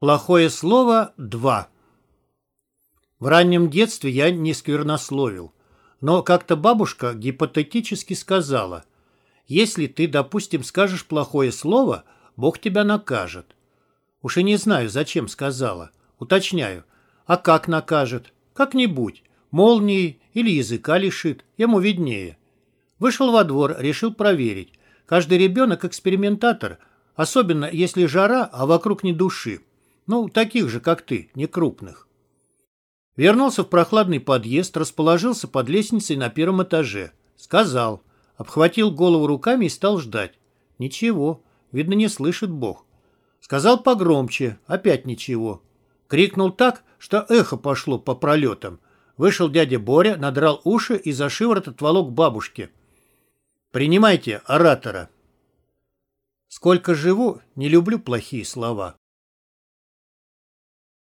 Плохое слово 2. В раннем детстве я не сквернословил, но как-то бабушка гипотетически сказала, если ты, допустим, скажешь плохое слово, Бог тебя накажет. Уж и не знаю, зачем сказала. Уточняю. А как накажет? Как-нибудь. Молнией или языка лишит. Ему виднее. Вышел во двор, решил проверить. Каждый ребенок экспериментатор, особенно если жара, а вокруг ни души. Ну, таких же, как ты, не крупных. Вернулся в прохладный подъезд, расположился под лестницей на первом этаже. Сказал. Обхватил голову руками и стал ждать. Ничего. Видно, не слышит Бог. Сказал погромче. Опять ничего. Крикнул так, что эхо пошло по пролетам. Вышел дядя Боря, надрал уши и за шиворот отволок бабушке. «Принимайте оратора». Сколько живу, не люблю плохие слова.